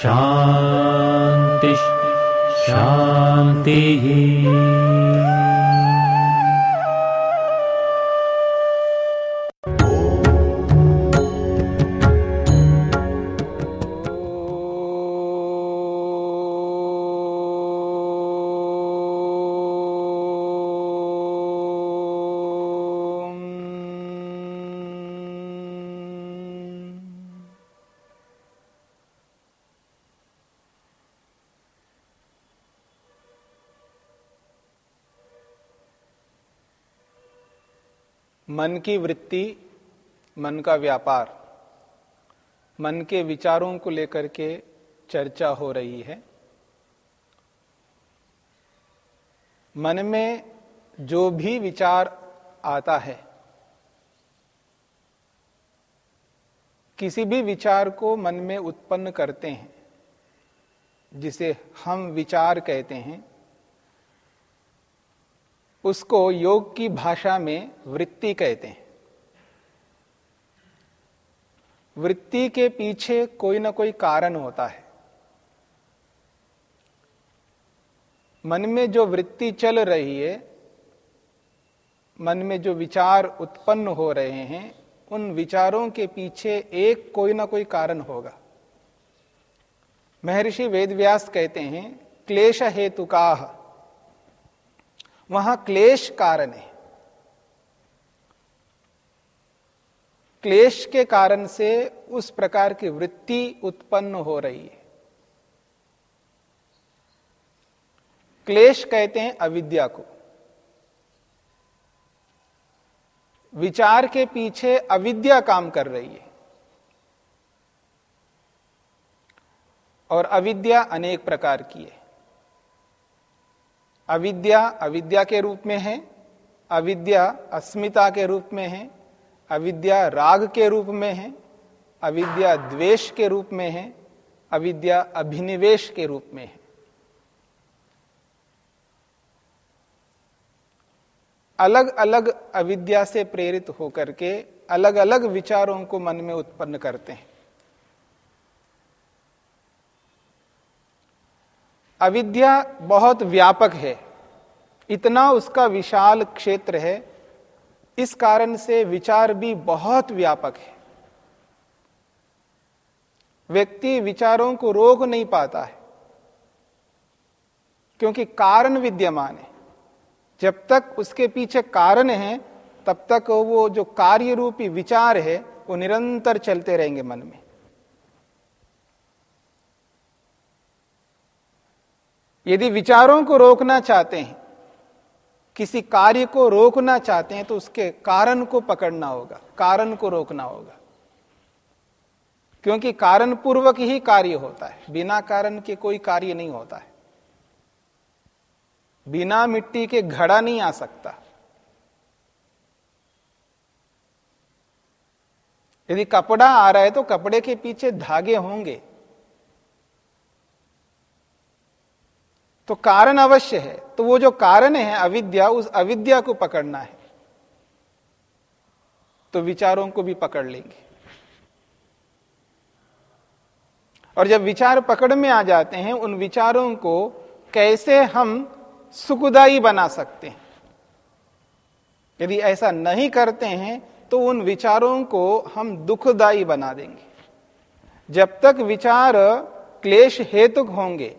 शान्तिः शान्तिः मन की वृत्ति, मन का व्यापार, मन के विचारों को लेकर के चर्चा हो रही है। मन में जो भी विचार आता है, किसी भी विचार को मन में उत्पन्न करते हैं, जिसे हम विचार कहते हैं उसको योग की भाषा में वृत्ति कहते हैं। वृत्ति के पीछे कोई ना कोई कारण होता है। मन में जो वृत्ति चल रही है, मन में जो विचार उत्पन्न हो रहे हैं, उन विचारों के पीछे एक कोई ना कोई कारण होगा। महर्षि वेदव्यास कहते हैं, क्लेश हेतुकाह वहाँ क्लेश कारण है। क्लेश के कारण से उस प्रकार की वृत्ति उत्पन्न हो रही है। क्लेश कहते हैं अविद्या को। विचार के पीछे अविद्या काम कर रही है। और अविद्या अनेक प्रकार की है। अविद्या अविद्या के रूप में है, अविद्या अस्मिता के रूप में है, अविद्या राग के रूप में है, अविद्या द्वेष के रूप में है, अविद्या अभिनिवेश के रूप में है। अलग अलग अविद्या से प्रेरित होकर के अलग अलग विचारों को मन में उत्पन्न करते हैं। अविद्या बहुत व्यापक है। इतना उसका विशाल क्षेत्र है। इस कारण से विचार भी बहुत व्यापक है। व्यक्ति विचारों को रोक नहीं पाता है, क्योंकि कारण विद्यमान है। जब तक उसके पीछे कारण है, तब तक वो जो कार्य रूपी विचार है, वो निरंतर चलते रहेंगे मन में। यदि विचारों को रोकना चाहते हैं, किसी कार्य को रोकना चाहते हैं तो उसके कारण को पकड़ना होगा, कारण को रोकना होगा। क्योंकि कारण पूर्वक ही कार्य होता है, बिना कारण के कोई कार्य नहीं होता है। बिना मिट्टी के घड़ा नहीं आ सकता। यदि कपड़ा आ रहा है तो कपड़े के पीछे धागे होंगे। तो कारण अवश्य है। तो वो जो कारण है अविद्या, उस अविद्या को पकड़ना है। तो विचारों को भी पकड़ लेंगे। और जब विचार पकड़ में आ जाते हैं, उन विचारों को कैसे हम सुखदाई बना सकते हैं? यदि ऐसा नहीं करते हैं तो उन विचारों को हम दुखदाई बना देंगे। जब तक विचार क्लेश हेतुक होंगे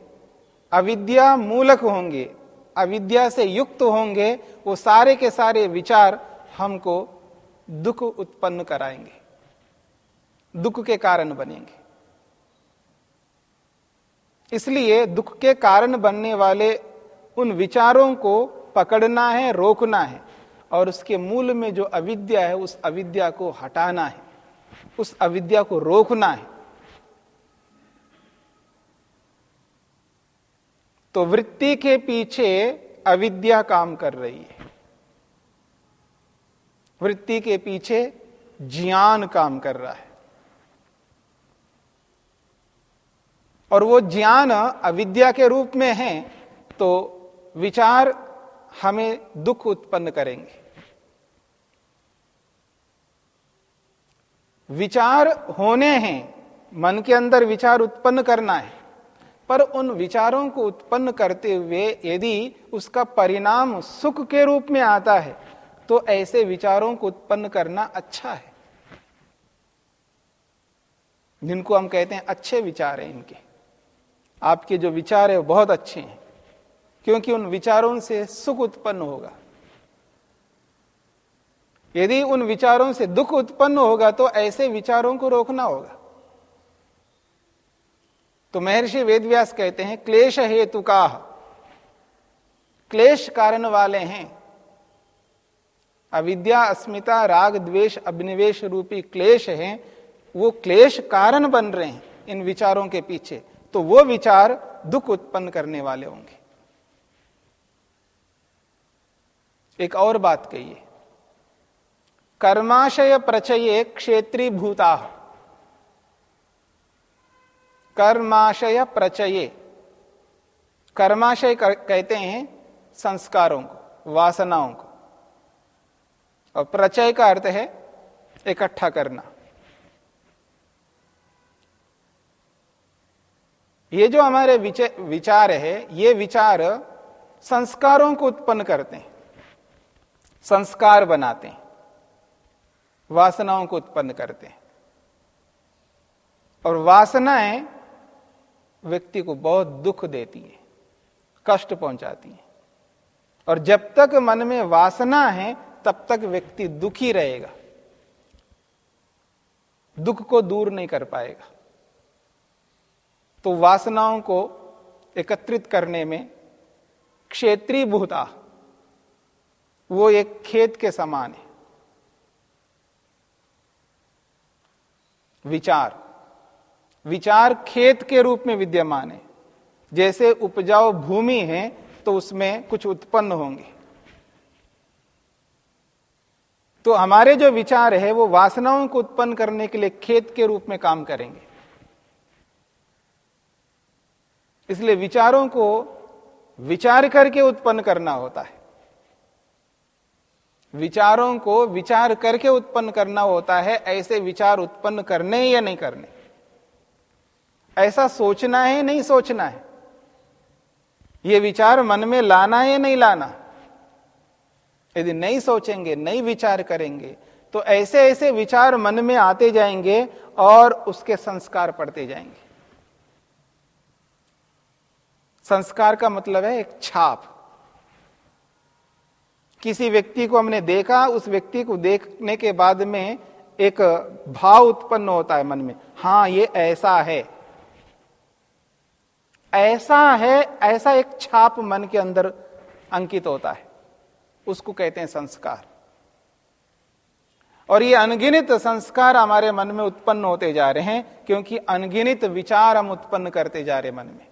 अविद्या मूलक होंगे, अविद्या से युक्त होंगे, वो सारे के सारे विचार हमको दुख उत्पन्न कराएँगे, दुख के कारण बनेंगे। इसलिए दुख के कारण बनने वाले उन विचारों को पकड़ना है, रोकना है, और उसके मूल में जो अविद्या है, उस अविद्या को हटाना है, उस अविद्या को रोकना है। तो वृत्ति के पीछे अविद्या काम कर रही है। वृत्ति के पीछे ज्ञान काम कर रहा है। और वो ज्ञान अविद्या के रूप में है तो विचार हमें दुख उत्पन्न करेंगे। विचार होने हैं, मन के अंदर विचार उत्पन्न करना है। पर उन विचारों को उत्पन्न करते हुए यदि उसका परिणाम सुख के रूप में आता है तो ऐसे विचारों को उत्पन्न करना अच्छा है। जिनको हम कहते हैं अच्छे विचार हैं इनके। आपके जो विचार है बहुत अच्छे हैं, क्योंकि उन विचारों से सुख उत्पन्न होगा। यदि उन विचारों से दुख उत्पन्न होगा तो ऐसे विचारों को रोकना होगा। तो महर्षि वेदव्यास कहते हैं, क्लेश हेतु का क्लेश कारण वाले हैं। अविद्या, अस्मिता, राग, द्वेष, अभिनिवेश रूपी क्लेश हैं, वो क्लेश कारण बन रहे हैं इन विचारों के पीछे। तो वो विचार दुख उत्पन्न करने वाले होंगे। एक और बात कहिए, कर्माशय प्रचये क्षेत्री भूता कर्माशय प्रचये। कर्माशय कहते हैं संस्कारों को, वासनाओं को। और प्रचय का अर्थ है इकट्ठा करना। ये जो हमारे विचार है, ये विचार संस्कारों को उत्पन्न करते हैं। संस्कार बनाते हैं। वासनाओं को उत्पन्न करते हैं। और वासनाएँ व्यक्ति को बहुत दुख देती है, कष्ट पहुंचाती है। और जब तक मन में वासना है, तब तक व्यक्ति दुखी रहेगा। दुख को दूर नहीं कर पाएगा। तो वासनाओं को एकत्रित करने में क्षेत्रीय भूता वो एक खेत के समान है। विचार। विचार खेत के रूप में विद्यमान है। जैसे उपजाऊ भूमि है तो उसमें कुछ उत्पन्न होंगे। तो हमारे जो विचार है, वो वासनाओं को उत्पन्न करने के लिए खेत के रूप में काम करेंगे। इसलिए विचारों को विचार करके उत्पन्न करना होता है। विचारों को विचार करके उत्पन्न करना होता है, ऐसे विचार उत्पन्न करने या नहीं करने। ऐसा सोचना है, नहीं सोचना है? ये विचार मन में लाना है नहीं लाना? यदि नहीं सोचेंगे, नहीं विचार करेंगे तो ऐसे ऐसे विचार मन में आते जाएँगे और उसके संस्कार पड़ते जाएँगे। संस्कार का मतलब है एक छाप। किसी व्यक्ति को हमने देखा, उस व्यक्ति को देखने के बाद में एक भाव उत्पन्न होता है मन में। हाँ, ये ऐसा है। ऐसा है, ऐसा एक छाप मन के अंदर अंकित होता है। उसको कहते हैं संस्कार। और ये अनगिनित संस्कार हमारे मन में उत्पन्न होते जा रहे हैं, क्योंकि अनगिनित विचार हम उत्पन्न करते जा रहे मन में।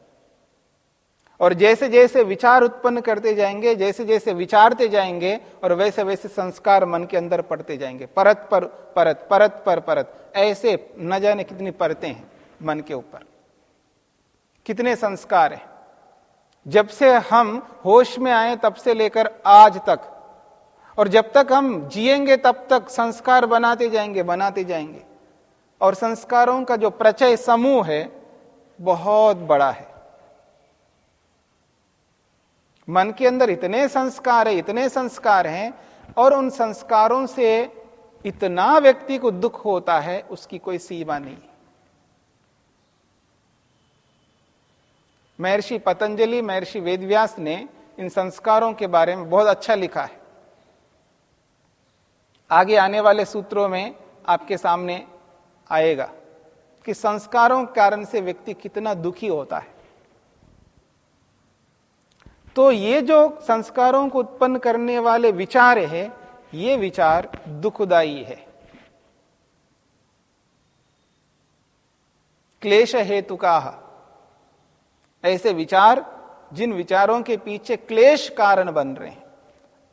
और जैसे जैसे विचार उत्पन्न करते जाएँगे, जैसे जैसे विचारते जाएँगे, और वैसे वैसे संस्कार मन के अंदर पड़ते जाएँगे। परत पर, परत परत पर, परत। ऐसे न जाने कितनी परतें हैं मन के ऊपर। कितने संस्कार हैं? जब से हम होश में आए, तब से लेकर आज तक। और जब तक हम जिएँगे, तब तक संस्कार बनाते जाएँगे बनाते जाएँगे। और संस्कारों का जो प्रचय समूह है, बहुत बड़ा है। मन के अंदर इतने संस्कार है, इतने संस्कार हैं, और उन संस्कारों से इतना व्यक्ति को दुख होता है, उसकी कोई सीमा नहीं। महर्षि पतंजलि, महर्षि वेदव्यास ने इन संस्कारों के बारे में बहुत अच्छा लिखा है। आगे आने वाले सूत्रों में आपके सामने आएगा कि संस्कारों के कारण से व्यक्ति कितना दुखी होता है। तो ये जो संस्कारों को उत्पन्न करने वाले विचार है, ये विचार दुखदाई है। क्लेश हेतु का ऐसे विचार जिन विचारों के पीछे क्लेश कारण बन रहे हैं।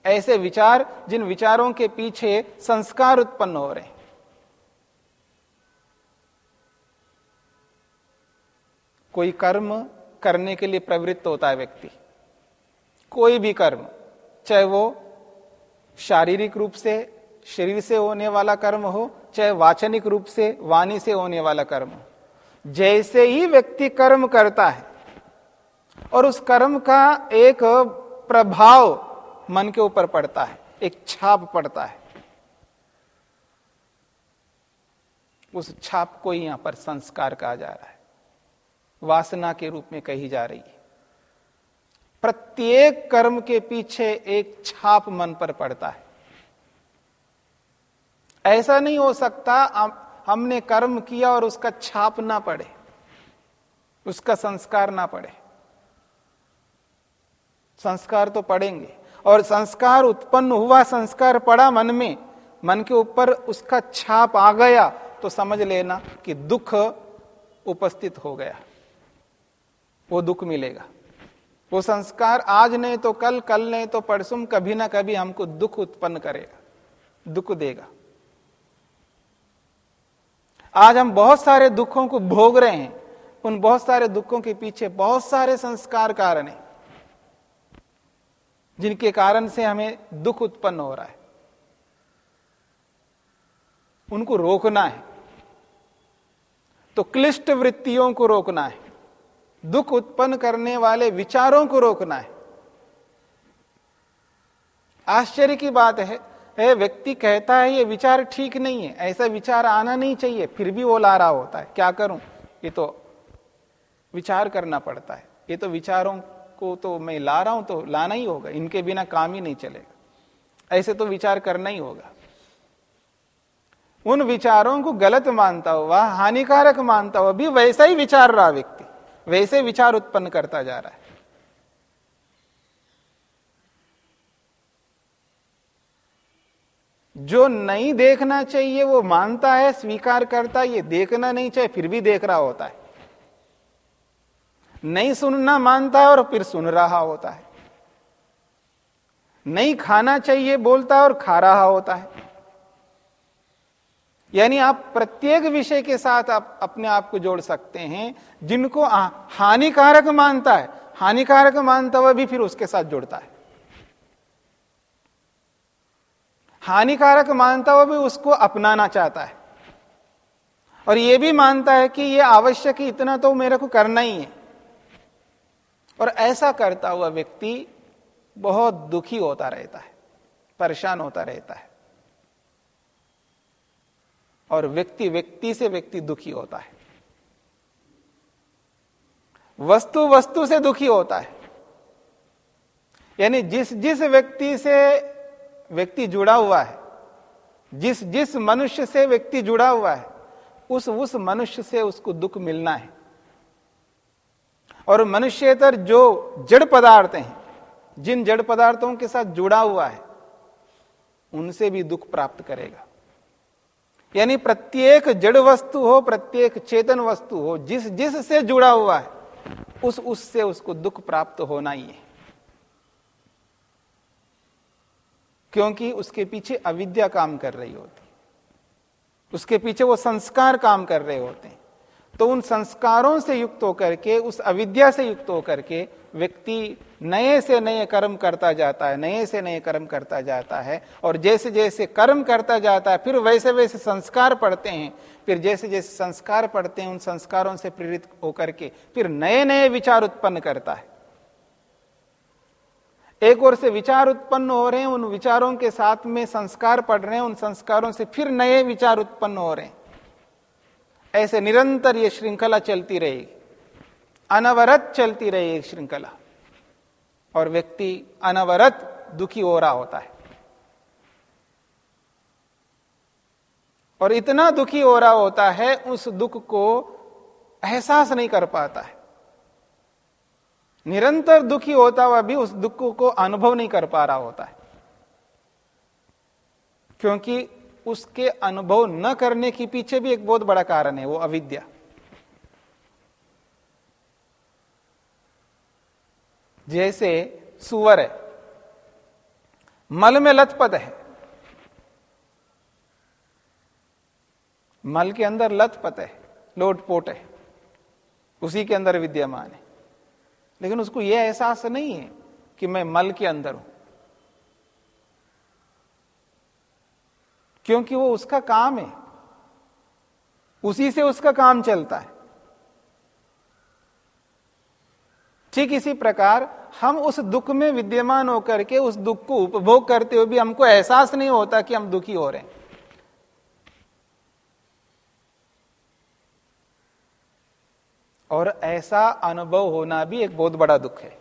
ऐसे विचार जिन विचारों के पीछे संस्कार उत्पन्न हो रहे हैं। कोई कर्म करने के लिए प्रवृत्त होता है व्यक्ति। कोई भी कर्म, चाहे वो शारीरिक रूप से, शरीर से होने वाला कर्म हो, चाहे वाचनिक रूप से, वाणी से होने वाला कर्म हो। जैसे ही व्यक्ति कर्म करता है और उस कर्म का एक प्रभाव मन के ऊपर पड़ता है, एक छाप पड़ता है। उस छाप को ही यहाँ पर संस्कार कहा जा रहा है। वासना के रूप में कही जा रही है। प्रत्येक कर्म के पीछे एक छाप मन पर पड़ता है। ऐसा नहीं हो सकता हमने कर्म किया और उसका छाप ना पड़े, उसका संस्कार ना पड़े। संस्कार तो पड़ेंगे। और संस्कार उत्पन्न हुआ, संस्कार पड़ा मन में, मन के ऊपर उसका छाप आ गया तो समझ लेना कि दुख उपस्थित हो गया। वो दुख मिलेगा। वो संस्कार आज नहीं तो कल कल नहीं तो परसुम कभी ना कभी हमको दुख उत्पन्न करेगा, दुख देगा। आज हम बहुत सारे दुखों को भोग रहे हैं। उन बहुत सारे दुखों के पीछे बहुत सारे संस्कार कारण है। जिनके कारण से हमें दुख उत्पन्न हो रहा है। उनको रोकना है। तो क्लिष्ट वृत्तियों को रोकना है। दुख उत्पन्न करने वाले विचारों को रोकना है। आश्चर्य की बात है है, व्यक्ति कहता है, ये विचार ठीक नहीं है। ऐसा विचार आना नहीं चाहिए। फिर भी वो ला रहा होता है। क्या करूँ? ये तो विचार करना पड़ता है। ये तो विचारों को तो मैं ला रहा हूँ तो लाना ही होगा, इनके बिना काम ही नहीं चलेगा। ऐसे तो विचार करना ही होगा। उन विचारों को गलत मानता हुआ हानिकारक मानता हुआ भी वैसा ही विचार रहा व्यक्ति, वैसे विचार उत्पन्न करता जा रहा है। जो नहीं देखना चाहिए, वो मानता है, स्वीकार करता है, ये देखना नहीं चाहिए, फिर भी देख रहा होता है। नहीं सुनना मानता है और फिर सुन रहा होता है। नहीं खाना चाहिए बोलता है और खा रहा होता है। यानी आप प्रत्येक विषय के साथ आप अपने आप को जोड़ सकते हैं, जिनको हानिकारक मानता है। हानिकारक मानता हुआ भी फिर उसके साथ जुड़ता है। हानिकारक मानता हुआ भी उसको अपनाना चाहता है। और यह भी मानता है कि यह आवश्यक इतना तो मेरे को करना ही है। और ऐसा करता हुआ व्यक्ति बहुत दुखी होता रहता है, परेशान होता रहता है। और व्यक्ति व्यक्ति से व्यक्ति दुखी होता है। वस्तु वस्तु से दुखी होता है। यानी जिस जिस व्यक्ति से व्यक्ति जुड़ा हुआ है, जिस जिस मनुष्य से व्यक्ति जुड़ा हुआ है, उस उस मनुष्य से उसको दुख मिलना है। और मनुष्यतर जो जड़ पदार्थ हैं, जिन जड़ पदार्थों के साथ जुड़ा हुआ है, उनसे भी दुख प्राप्त करेगा। यानी प्रत्येक जड़ वस्तु हो, प्रत्येक चेतन वस्तु हो, जिस जिस से जुड़ा हुआ है, उस उससे उसको दुख प्राप्त होना ही है। क्योंकि उसके पीछे अविद्या काम कर रही होती। उसके पीछे वो संस्कार काम कर रहे होते हैं। तो उन संस्कारों से युक्त होकर के, उस अविद्या से युक्त होकर के व्यक्ति नए से नए कर्म करता जाता है, नए से नए कर्म करता जाता है और जैसे जैसे कर्म करता जाता है, फिर वैसे वैसे संस्कार पढ़ते हैं, फिर जैसे जैसे संस्कार पढ़ते हैं, उन संस्कारों से प्रेरित होकर के फिर नए नए विचार उत्पन्न करता है। एक ओर से विचार उत्पन्न हो रहे हैं, उन विचारों के साथ में संस्कार पढ़ रहे हैं, उन संस्कारों से फिर नए विचार उत्पन्न हो रहे हैं। ऐसे निरंतर ये श्रृंखला चलती रहेगी। अनवरत चलती रही श्रृंखला। और व्यक्ति अनवरत दुखी हो रहा होता है। और इतना दुखी हो रहा होता है, उस दुख को एहसास नहीं कर पाता है। निरंतर दुखी होता हुआ भी उस दुख को अनुभव नहीं कर पा रहा होता है। क्योंकि उसके अनुभव न करने के पीछे भी एक बहुत बड़ा कारण है, वो अविद्या। जैसे सुअर है, मल में लथपथ है। मल के अंदर लथपथ है, लोटपोट है, उसी के अंदर विद्यमान है। लेकिन उसको यह एहसास नहीं है कि मैं मल के अंदर हूँ। क्योंकि वो उसका काम है। उसी से उसका काम चलता है। ठीक इसी प्रकार हम उस दुख में विद्यमान होकर के उस दुख को उपभोग करते हुए भी हमको एहसास नहीं होता कि हम दुखी हो रहे हैं। और ऐसा अनुभव होना भी एक बहुत बड़ा दुख है।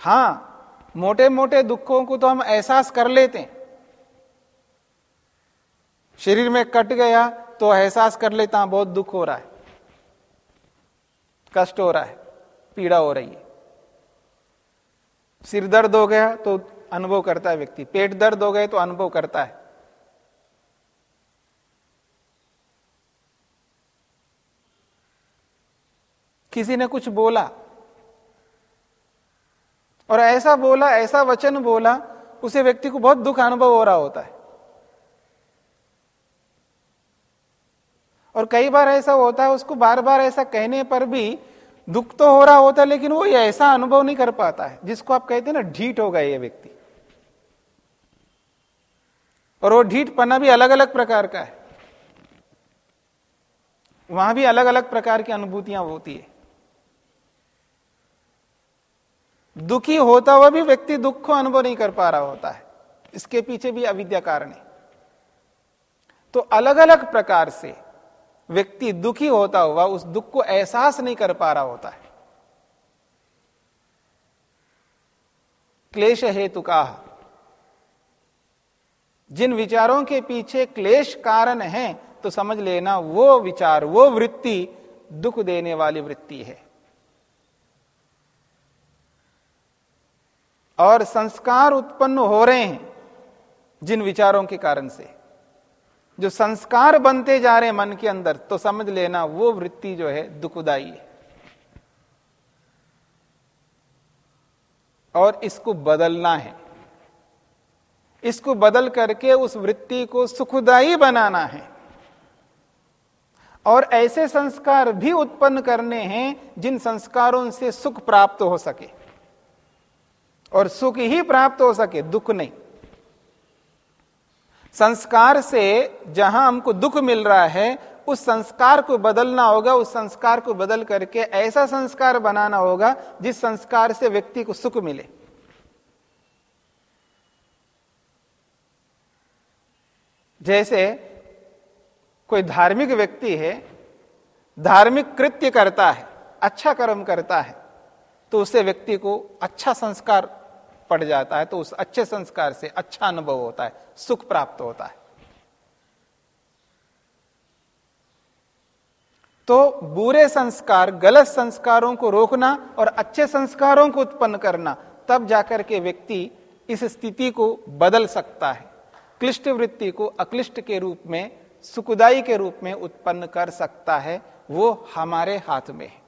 हाँ मोटे मोटे दुखों को तो हम एहसास कर लेते हैं। शरीर में कट गया तो एहसास कर लेता हूँ, बहुत दुख हो रहा है। कष्ट हो रहा है, पीड़ा हो रही है। सिर दर्द हो गया तो अनुभव करता है व्यक्ति, पेट दर्द हो गए तो अनुभव करता है। किसी ने कुछ बोला और ऐसा बोला, ऐसा वचन बोला, उसे व्यक्ति को बहुत दुख अनुभव हो रहा होता है। और कई बार ऐसा होता है, उसको बार बार ऐसा कहने पर भी दुख तो हो रहा होता है, लेकिन वो ऐसा अनुभव नहीं कर पाता है, जिसको आप कहते हैं ना, ढीठ हो गए ये व्यक्ति। और वो ढीठ पना भी अलग अलग प्रकार का है। वहाँ भी अलग अलग प्रकार की अनुभूतियाँ होती है। दुखी होता हुआ भी व्यक्ति दुख को अनुभव नहीं कर पा रहा होता है। इसके पीछे भी अविद्या कारण है। तो अलग अलग प्रकार से व्यक्ति दुखी होता हुआ उस दुख को एहसास नहीं कर पा रहा होता है। क्लेश हेतु का जिन विचारों के पीछे क्लेश कारण है तो समझ लेना वो विचार, वो वृत्ति दुख देने वाली वृत्ति है। और संस्कार उत्पन्न हो रहे हैं जिन विचारों के कारण से। जो संस्कार बनते जा रहे हैं मन के अंदर तो समझ लेना वो वृत्ति जो है दुखदाई है। और इसको बदलना है। इसको बदल करके उस वृत्ति को सुखदाई बनाना है। और ऐसे संस्कार भी उत्पन्न करने हैं जिन संस्कारों से सुख प्राप्त हो सके। और सुख ही प्राप्त हो सके, दुख नहीं। संस्कार से जहाँ हमको दुख मिल रहा है, उस संस्कार को बदलना होगा, उस संस्कार को बदल करके ऐसा संस्कार बनाना होगा, जिस संस्कार से व्यक्ति को सुख मिले। जैसे कोई धार्मिक व्यक्ति है, धार्मिक कृत्य करता है अच्छा कर्म करता है तो उससे व्यक्ति को अच्छा संस्कार पड़ जाता है तो उस अच्छे संस्कार से अच्छा अनुभव होता है, सुख प्राप्त होता है। तो बुरे संस्कार, गलत संस्कारों को रोकना और अच्छे संस्कारों को उत्पन्न करना, तब जाकर के व्यक्ति इस स्थिति को बदल सकता है, क्लिष्ट वृत्ति को अक्लिष्ट के रूप में सुखदाई के रूप में उत्पन्न कर सकता है, वो हमारे हाथ में है।